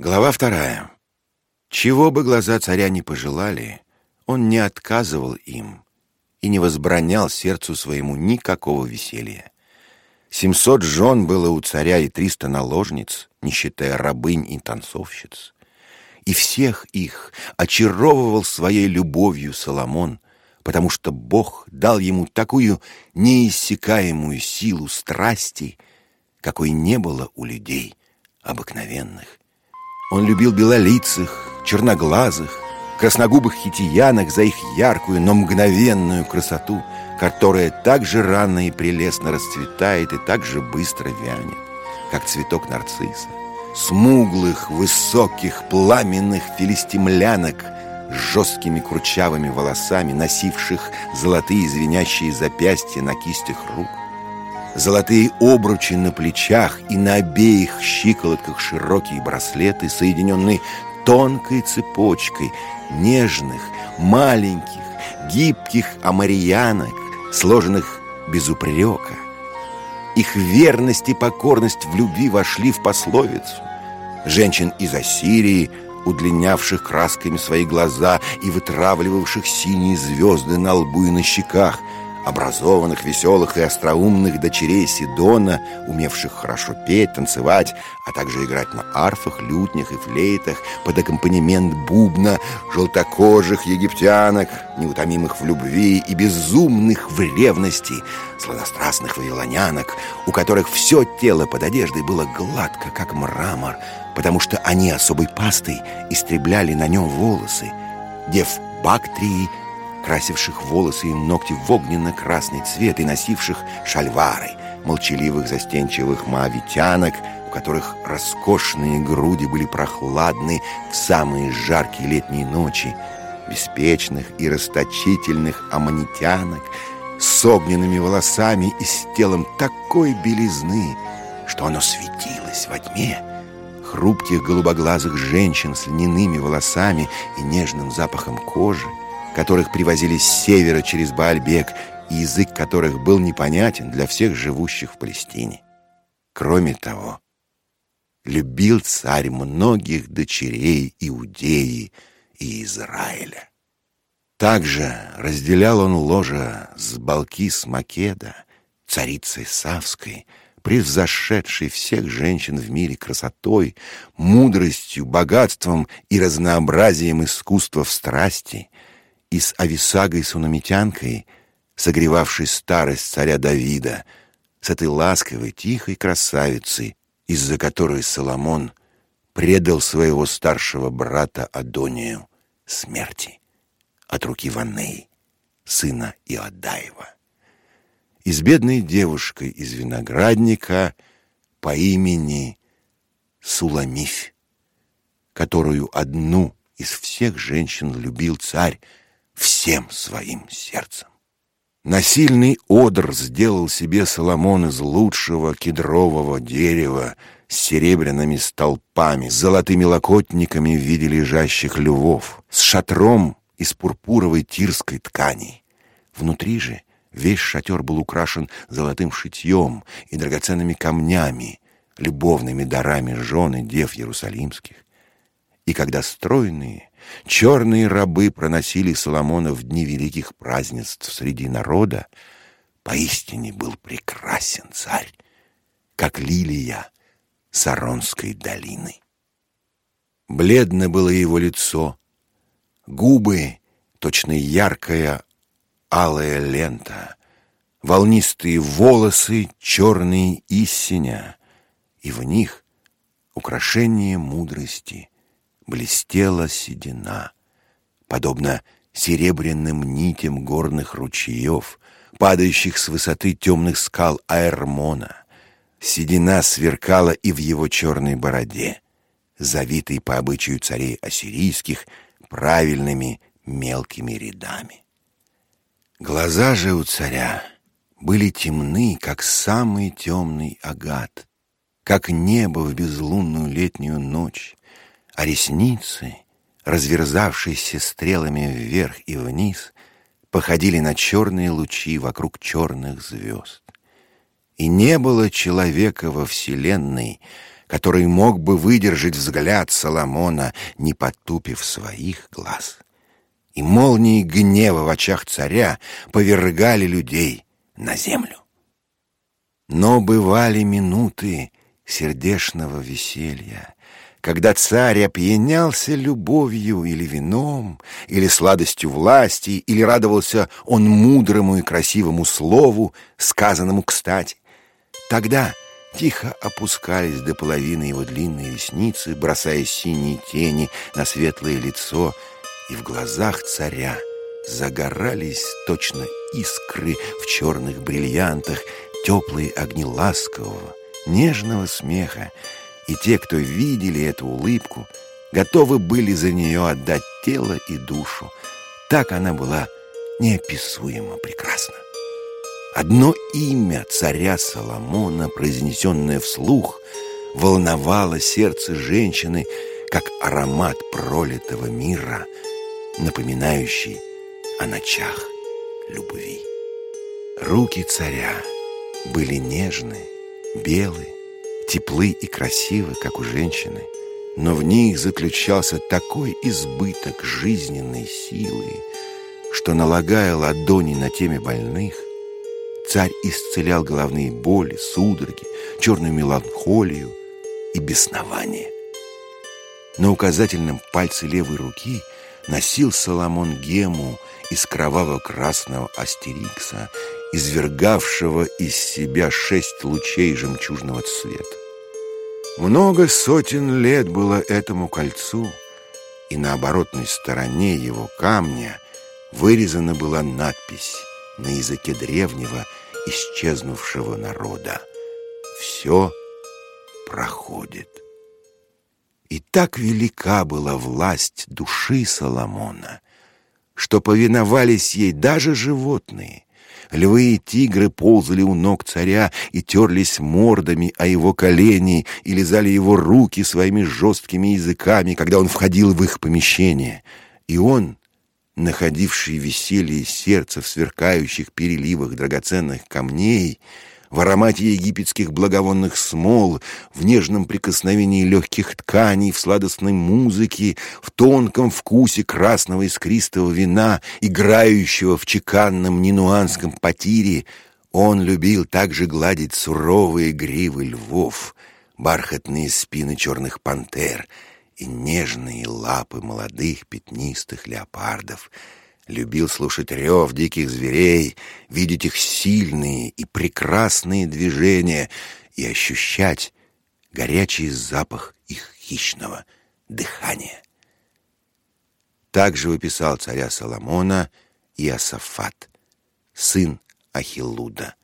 Глава вторая. Чего бы глаза царя не пожелали, он не отказывал им и не возбранял сердцу своему никакого веселья. Семьсот жен было у царя и триста наложниц, не считая рабынь и танцовщиц. И всех их очаровывал своей любовью Соломон, потому что Бог дал ему такую неиссякаемую силу страсти, какой не было у людей обыкновенных. Он любил белолицых, черноглазых, красногубых хитиянок за их яркую, но мгновенную красоту, которая так же рано и прелестно расцветает и так же быстро вянет, как цветок нарцисса. Смуглых, высоких, пламенных филистимлянок с жесткими курчавыми волосами, носивших золотые звенящие запястья на кистях рук, Золотые обручи на плечах и на обеих щиколотках широкие браслеты, соединенные тонкой цепочкой нежных, маленьких, гибких амариянок, сложенных без упрека. Их верность и покорность в любви вошли в пословицу. Женщин из Ассирии, удлинявших красками свои глаза и вытравливавших синие звезды на лбу и на щеках – образованных, веселых и остроумных дочерей Сидона, умевших хорошо петь, танцевать, а также играть на арфах, лютнях и флейтах под аккомпанемент бубна, желтокожих египтянок, неутомимых в любви и безумных в ревности, сладострастных вавилонянок, у которых все тело под одеждой было гладко, как мрамор, потому что они особой пастой истребляли на нем волосы, дев Бактрии красивших волосы и ногти в огненно-красный цвет и носивших шальвары, молчаливых застенчивых моавитянок, у которых роскошные груди были прохладны в самые жаркие летние ночи, беспечных и расточительных аммонитянок с огненными волосами и с телом такой белизны, что оно светилось во тьме, хрупких голубоглазых женщин с льняными волосами и нежным запахом кожи, которых привозили с севера через Баальбек, и язык которых был непонятен для всех живущих в Палестине. Кроме того, любил царь многих дочерей Иудеи и Израиля. Также разделял он ложа с Балкис Македа, царицей Савской, превзошедшей всех женщин в мире красотой, мудростью, богатством и разнообразием искусства в страсти — и с Ависагой Сунамитянкой, согревавшей старость царя Давида, с этой ласковой, тихой красавицей, из-за которой Соломон предал своего старшего брата Адонию смерти от руки Ванней, сына Иодаева. И с бедной девушкой из виноградника по имени Суламифь, которую одну из всех женщин любил царь всем своим сердцем. Насильный одр сделал себе Соломон из лучшего кедрового дерева с серебряными столпами, с золотыми локотниками в виде лежащих львов, с шатром из пурпуровой тирской ткани. Внутри же весь шатер был украшен золотым шитьем и драгоценными камнями, любовными дарами жены дев Иерусалимских. И когда стройные, черные рабы проносили Соломона в дни великих празднеств среди народа, поистине был прекрасен царь, как лилия Саронской долины. Бледно было его лицо, губы, точно яркая алая лента, волнистые волосы, черные истиня, и в них украшение мудрости — блестела седина, подобно серебряным нитям горных ручьев, падающих с высоты темных скал Аэрмона. Седина сверкала и в его черной бороде, завитой по обычаю царей ассирийских правильными мелкими рядами. Глаза же у царя были темны, как самый темный агат, как небо в безлунную летнюю ночь, а ресницы, разверзавшиеся стрелами вверх и вниз, походили на черные лучи вокруг черных звезд. И не было человека во Вселенной, который мог бы выдержать взгляд Соломона, не потупив своих глаз. И молнии гнева в очах царя повергали людей на землю. Но бывали минуты сердешного веселья, когда царь опьянялся любовью или вином, или сладостью власти, или радовался он мудрому и красивому слову, сказанному кстати. Тогда тихо опускались до половины его длинные ресницы, бросая синие тени на светлое лицо, и в глазах царя загорались точно искры в черных бриллиантах, теплые огни ласкового, нежного смеха, и те, кто видели эту улыбку, готовы были за нее отдать тело и душу. Так она была неописуемо прекрасна. Одно имя царя Соломона, произнесенное вслух, волновало сердце женщины, как аромат пролитого мира, напоминающий о ночах любви. Руки царя были нежны, белые, теплы и красивы, как у женщины, но в них заключался такой избыток жизненной силы, что, налагая ладони на теме больных, царь исцелял головные боли, судороги, черную меланхолию и беснование. На указательном пальце левой руки носил Соломон гему из кроваво-красного астерикса извергавшего из себя шесть лучей жемчужного цвета. Много сотен лет было этому кольцу, и на оборотной стороне его камня вырезана была надпись на языке древнего исчезнувшего народа «Все проходит». И так велика была власть души Соломона, что повиновались ей даже животные, Львы и тигры ползали у ног царя и терлись мордами о его колени и лизали его руки своими жесткими языками, когда он входил в их помещение. И он, находивший веселье сердца в сверкающих переливах драгоценных камней, в аромате египетских благовонных смол, в нежном прикосновении легких тканей, в сладостной музыке, в тонком вкусе красного искристого вина, играющего в чеканном нинуанском потире, он любил также гладить суровые гривы львов, бархатные спины черных пантер и нежные лапы молодых пятнистых леопардов — любил слушать рев диких зверей, видеть их сильные и прекрасные движения и ощущать горячий запах их хищного дыхания. Также выписал царя Соломона и Асафат, сын Ахиллуда,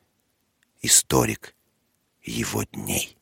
историк его дней.